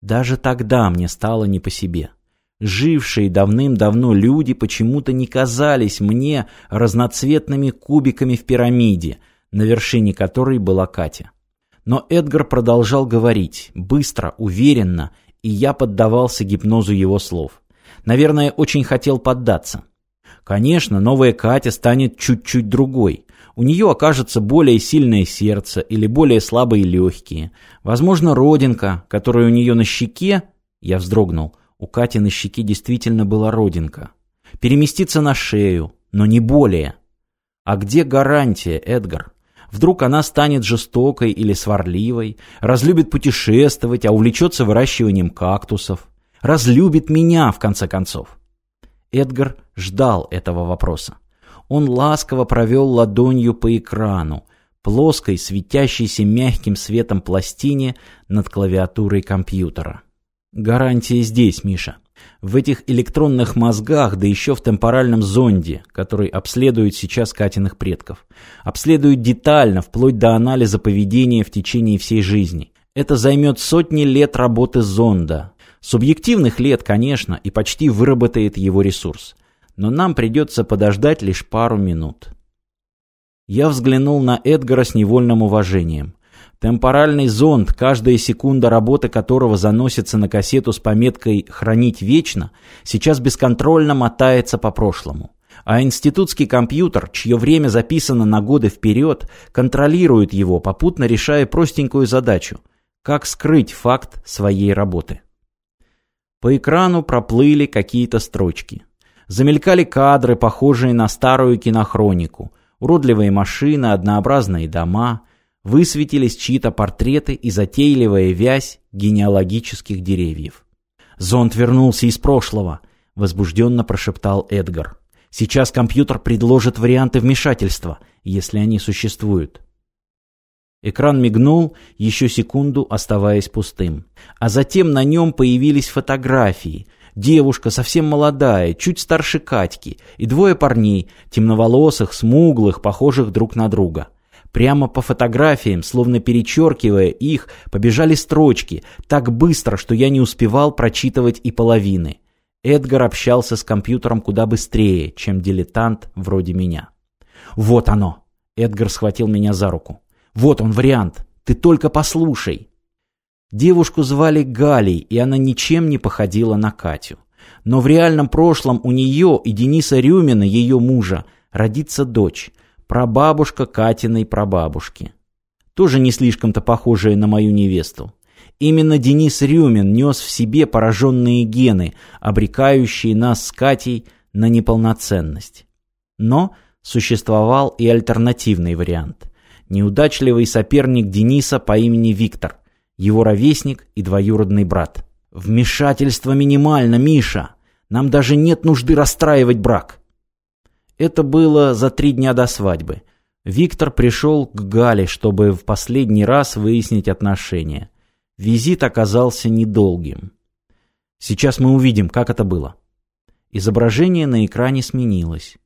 Даже тогда мне стало не по себе. Жившие давным-давно люди почему-то не казались мне разноцветными кубиками в пирамиде, на вершине которой была Катя. Но Эдгар продолжал говорить, быстро, уверенно, и я поддавался гипнозу его слов. Наверное, очень хотел поддаться. Конечно, новая Катя станет чуть-чуть другой. У нее окажется более сильное сердце или более слабые легкие. Возможно, родинка, которая у нее на щеке... Я вздрогнул. У Кати на щеке действительно была родинка. Переместится на шею, но не более. А где гарантия, Эдгар? Вдруг она станет жестокой или сварливой, разлюбит путешествовать, а увлечется выращиванием кактусов. Разлюбит меня, в конце концов. Эдгар ждал этого вопроса. Он ласково провел ладонью по экрану, плоской, светящейся мягким светом пластине над клавиатурой компьютера. Гарантия здесь, Миша. В этих электронных мозгах, да еще в темпоральном зонде, который обследует сейчас Катиных предков. Обследует детально, вплоть до анализа поведения в течение всей жизни. Это займет сотни лет работы зонда. Субъективных лет, конечно, и почти выработает его ресурс. Но нам придется подождать лишь пару минут. Я взглянул на Эдгара с невольным уважением. Темпоральный зонд, каждая секунда работы которого заносится на кассету с пометкой «Хранить вечно», сейчас бесконтрольно мотается по прошлому. А институтский компьютер, чье время записано на годы вперед, контролирует его, попутно решая простенькую задачу – как скрыть факт своей работы. По экрану проплыли какие-то строчки. Замелькали кадры, похожие на старую кинохронику. Уродливые машины, однообразные дома – высветились чьи-то портреты и затейливая вязь генеалогических деревьев. «Зонд вернулся из прошлого», — возбужденно прошептал Эдгар. «Сейчас компьютер предложит варианты вмешательства, если они существуют». Экран мигнул, еще секунду оставаясь пустым. А затем на нем появились фотографии. Девушка совсем молодая, чуть старше Катьки, и двое парней, темноволосых, смуглых, похожих друг на друга. Прямо по фотографиям, словно перечеркивая их, побежали строчки, так быстро, что я не успевал прочитывать и половины. Эдгар общался с компьютером куда быстрее, чем дилетант вроде меня. «Вот оно!» Эдгар схватил меня за руку. «Вот он вариант! Ты только послушай!» Девушку звали Галей, и она ничем не походила на Катю. Но в реальном прошлом у нее и Дениса Рюмина, ее мужа, родится дочь – прабабушка Катиной прабабушки. Тоже не слишком-то похожая на мою невесту. Именно Денис Рюмин нес в себе пораженные гены, обрекающие нас с Катей на неполноценность. Но существовал и альтернативный вариант. Неудачливый соперник Дениса по имени Виктор, его ровесник и двоюродный брат. «Вмешательство минимально, Миша! Нам даже нет нужды расстраивать брак!» Это было за три дня до свадьбы. Виктор пришел к Гале, чтобы в последний раз выяснить отношения. Визит оказался недолгим. Сейчас мы увидим, как это было. Изображение на экране сменилось.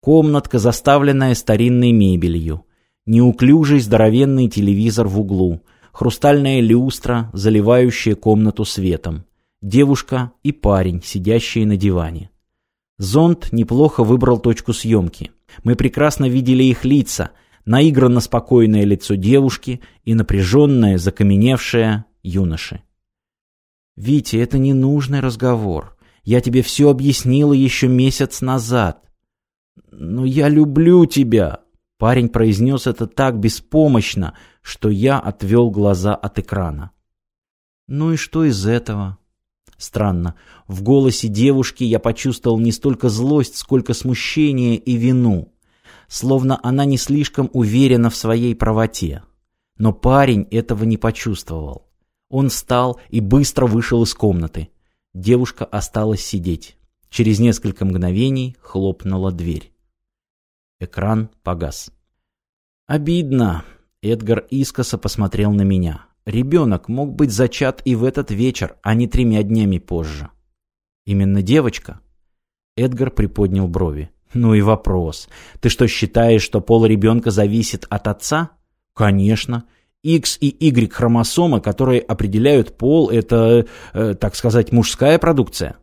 Комнатка, заставленная старинной мебелью. Неуклюжий здоровенный телевизор в углу. Хрустальная люстра, заливающая комнату светом. Девушка и парень, сидящие на диване. Зонд неплохо выбрал точку съемки. Мы прекрасно видели их лица, наигранно спокойное лицо девушки и напряженное, закаменевшее юноши. «Витя, это ненужный разговор. Я тебе все объяснила еще месяц назад». «Но я люблю тебя!» Парень произнес это так беспомощно, что я отвел глаза от экрана. «Ну и что из этого?» Странно. В голосе девушки я почувствовал не столько злость, сколько смущение и вину. Словно она не слишком уверена в своей правоте. Но парень этого не почувствовал. Он встал и быстро вышел из комнаты. Девушка осталась сидеть. Через несколько мгновений хлопнула дверь. Экран погас. «Обидно!» Эдгар искоса посмотрел на меня. Ребенок мог быть зачат и в этот вечер, а не тремя днями позже. Именно девочка? Эдгар приподнял брови. Ну и вопрос. Ты что, считаешь, что пол ребенка зависит от отца? Конечно. X и Y хромосомы, которые определяют пол, это, э, так сказать, мужская продукция.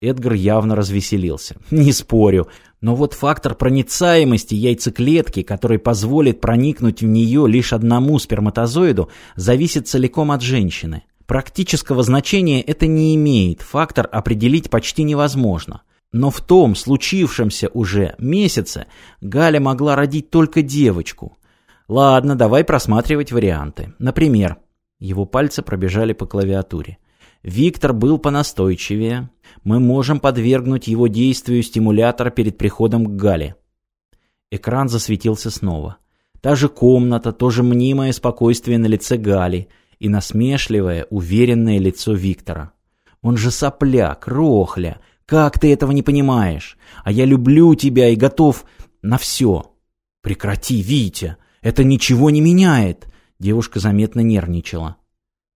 Эдгар явно развеселился. Не спорю. Но вот фактор проницаемости яйцеклетки, который позволит проникнуть в нее лишь одному сперматозоиду, зависит целиком от женщины. Практического значения это не имеет, фактор определить почти невозможно. Но в том случившемся уже месяце Галя могла родить только девочку. Ладно, давай просматривать варианты. Например, его пальцы пробежали по клавиатуре. Виктор был понастойчивее. Мы можем подвергнуть его действию стимулятора перед приходом к Гале. Экран засветился снова. Та же комната, то же мнимое спокойствие на лице Гали и насмешливое, уверенное лицо Виктора. Он же сопляк, рохля. Как ты этого не понимаешь? А я люблю тебя и готов на все. Прекрати, Витя. Это ничего не меняет. Девушка заметно нервничала.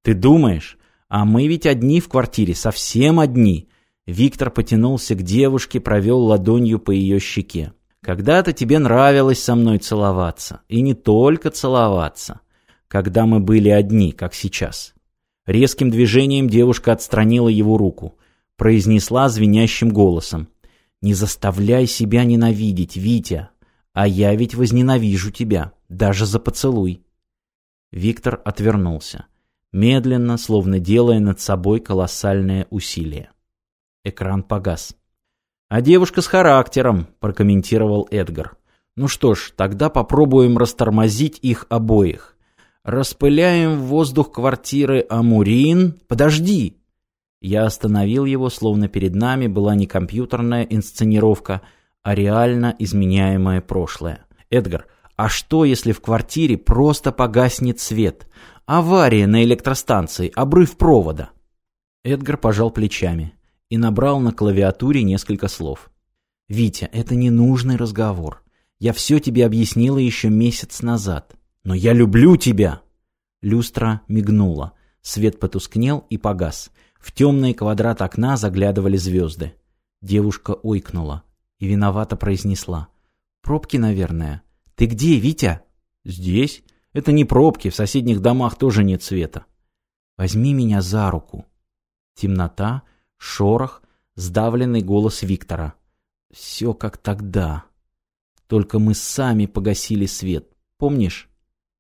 Ты думаешь? А мы ведь одни в квартире, совсем одни. Виктор потянулся к девушке, провел ладонью по ее щеке. Когда-то тебе нравилось со мной целоваться. И не только целоваться. Когда мы были одни, как сейчас. Резким движением девушка отстранила его руку. Произнесла звенящим голосом. «Не заставляй себя ненавидеть, Витя. А я ведь возненавижу тебя, даже за поцелуй». Виктор отвернулся медленно, словно делая над собой колоссальное усилие. Экран погас. «А девушка с характером», — прокомментировал Эдгар. «Ну что ж, тогда попробуем растормозить их обоих. Распыляем в воздух квартиры Амурин... Подожди!» Я остановил его, словно перед нами была не компьютерная инсценировка, а реально изменяемое прошлое. «Эдгар, а что, если в квартире просто погаснет свет? Авария на электростанции, обрыв провода. Эдгар пожал плечами и набрал на клавиатуре несколько слов. «Витя, это ненужный разговор. Я все тебе объяснила еще месяц назад. Но я люблю тебя!» Люстра мигнула. Свет потускнел и погас. В темный квадрат окна заглядывали звезды. Девушка ойкнула и виновато произнесла. «Пробки, наверное. Ты где, Витя?» «Здесь. Это не пробки, в соседних домах тоже нет света. Возьми меня за руку. Темнота, шорох, сдавленный голос Виктора. Все как тогда. Только мы сами погасили свет. Помнишь?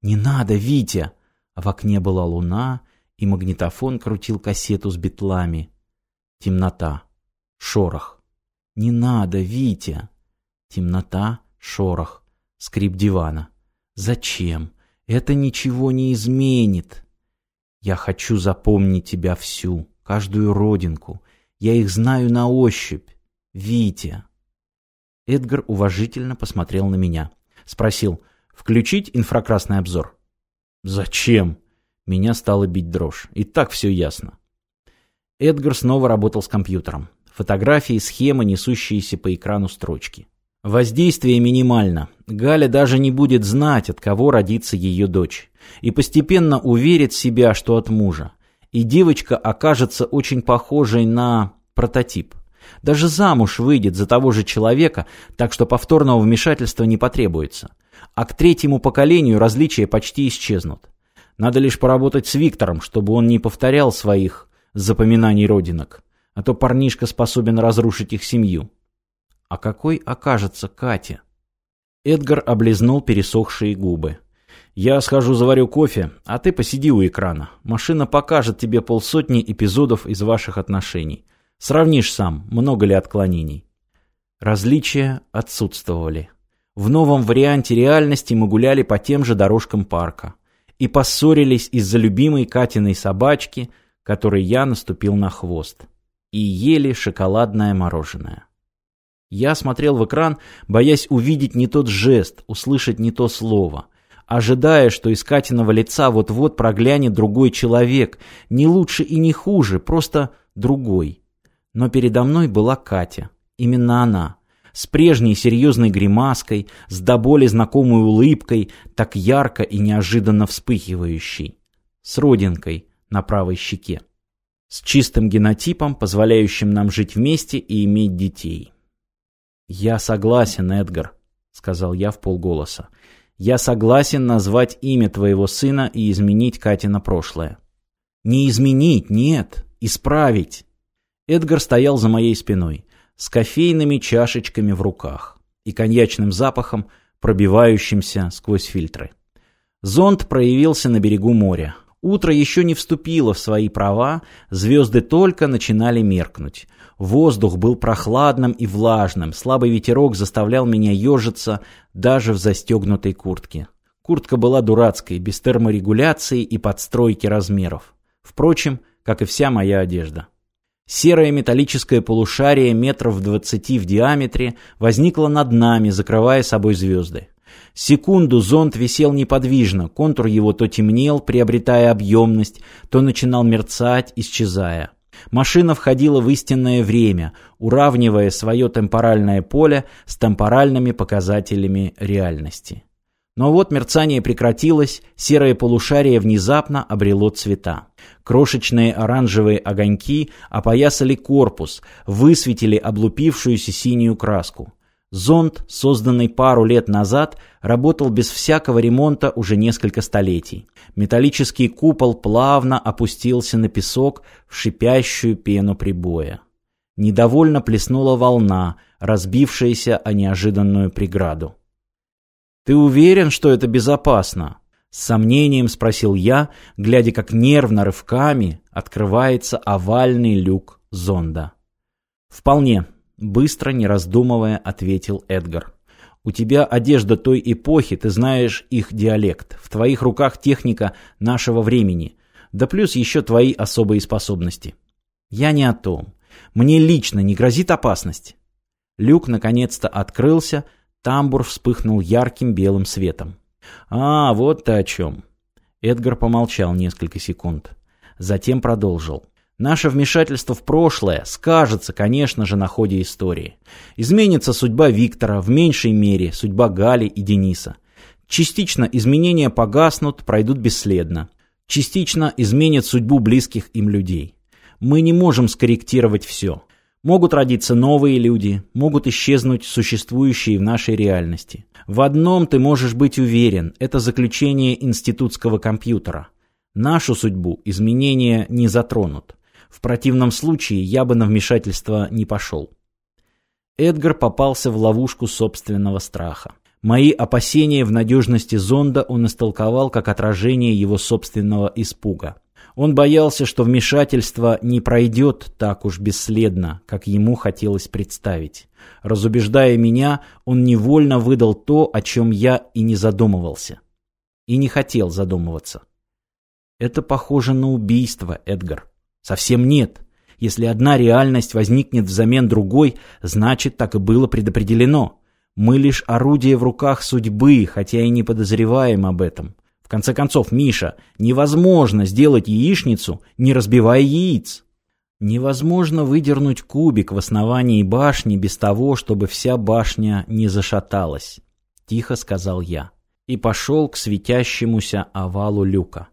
Не надо, Витя! А в окне была луна, и магнитофон крутил кассету с битлами. Темнота. Шорох. Не надо, Витя! Темнота, шорох, скрип дивана. Зачем? Это ничего не изменит. Я хочу запомнить тебя всю, каждую родинку. Я их знаю на ощупь. Витя. Эдгар уважительно посмотрел на меня. Спросил, включить инфракрасный обзор? Зачем? Меня стало бить дрожь. И так все ясно. Эдгар снова работал с компьютером. Фотографии, схемы, несущиеся по экрану строчки. Воздействие минимально. Галя даже не будет знать, от кого родится ее дочь. И постепенно уверит себя, что от мужа. И девочка окажется очень похожей на прототип. Даже замуж выйдет за того же человека, так что повторного вмешательства не потребуется. А к третьему поколению различия почти исчезнут. Надо лишь поработать с Виктором, чтобы он не повторял своих запоминаний родинок. А то парнишка способен разрушить их семью. А какой окажется Катя? Эдгар облизнул пересохшие губы. «Я схожу заварю кофе, а ты посиди у экрана. Машина покажет тебе полсотни эпизодов из ваших отношений. Сравнишь сам, много ли отклонений». Различия отсутствовали. В новом варианте реальности мы гуляли по тем же дорожкам парка. И поссорились из-за любимой Катиной собачки, которой я наступил на хвост. И ели шоколадное мороженое. Я смотрел в экран, боясь увидеть не тот жест, услышать не то слово, ожидая, что из Катиного лица вот-вот проглянет другой человек, не лучше и не хуже, просто другой. Но передо мной была Катя, именно она, с прежней серьезной гримаской, с до боли знакомой улыбкой, так ярко и неожиданно вспыхивающей, с родинкой на правой щеке, с чистым генотипом, позволяющим нам жить вместе и иметь детей. «Я согласен, Эдгар», — сказал я в полголоса. Я согласен назвать имя твоего сына и изменить Катина прошлое. Не изменить, нет, исправить. Эдгар стоял за моей спиной, с кофейными чашечками в руках и коньячным запахом, пробивающимся сквозь фильтры. Зонд проявился на берегу моря. Утро еще не вступило в свои права, звезды только начинали меркнуть. Воздух был прохладным и влажным, слабый ветерок заставлял меня ежиться даже в застегнутой куртке. Куртка была дурацкой, без терморегуляции и подстройки размеров. Впрочем, как и вся моя одежда. Серое металлическое полушарие метров двадцати в диаметре возникло над нами, закрывая собой звезды. Секунду зонд висел неподвижно, контур его то темнел, приобретая объемность, то начинал мерцать, исчезая. Машина входила в истинное время, уравнивая свое темпоральное поле с темпоральными показателями реальности. Но вот мерцание прекратилось, серое полушарие внезапно обрело цвета. Крошечные оранжевые огоньки опоясали корпус, высветили облупившуюся синюю краску. Зонд, созданный пару лет назад, работал без всякого ремонта уже несколько столетий. Металлический купол плавно опустился на песок в шипящую пену прибоя. Недовольно плеснула волна, разбившаяся о неожиданную преграду. «Ты уверен, что это безопасно?» С сомнением спросил я, глядя, как нервно рывками открывается овальный люк зонда. «Вполне», — быстро, не раздумывая, ответил Эдгар. «У тебя одежда той эпохи, ты знаешь их диалект. В твоих руках техника нашего времени. Да плюс еще твои особые способности». «Я не о том. Мне лично не грозит опасность». Люк наконец-то открылся, — Тамбур вспыхнул ярким белым светом. «А, вот ты о чем». Эдгар помолчал несколько секунд. Затем продолжил. Наше вмешательство в прошлое скажется, конечно же, на ходе истории. Изменится судьба Виктора, в меньшей мере судьба Гали и Дениса. Частично изменения погаснут, пройдут бесследно. Частично изменят судьбу близких им людей. Мы не можем скорректировать все. Могут родиться новые люди, могут исчезнуть существующие в нашей реальности. В одном ты можешь быть уверен – это заключение институтского компьютера. Нашу судьбу изменения не затронут. В противном случае я бы на вмешательство не пошел. Эдгар попался в ловушку собственного страха. Мои опасения в надежности зонда он истолковал как отражение его собственного испуга. Он боялся, что вмешательство не пройдет так уж бесследно, как ему хотелось представить. Разубеждая меня, он невольно выдал то, о чем я и не задумывался. И не хотел задумываться. Это похоже на убийство, Эдгар. Совсем нет. Если одна реальность возникнет взамен другой, значит, так и было предопределено. Мы лишь орудие в руках судьбы, хотя и не подозреваем об этом конце концов, Миша, невозможно сделать яичницу, не разбивая яиц. Невозможно выдернуть кубик в основании башни без того, чтобы вся башня не зашаталась, тихо сказал я и пошел к светящемуся овалу люка.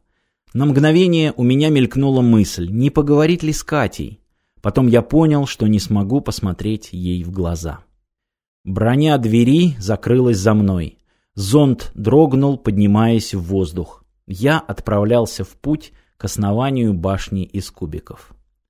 На мгновение у меня мелькнула мысль, не поговорить ли с Катей. Потом я понял, что не смогу посмотреть ей в глаза. Броня двери закрылась за мной. Зонд дрогнул, поднимаясь в воздух. Я отправлялся в путь к основанию башни из кубиков.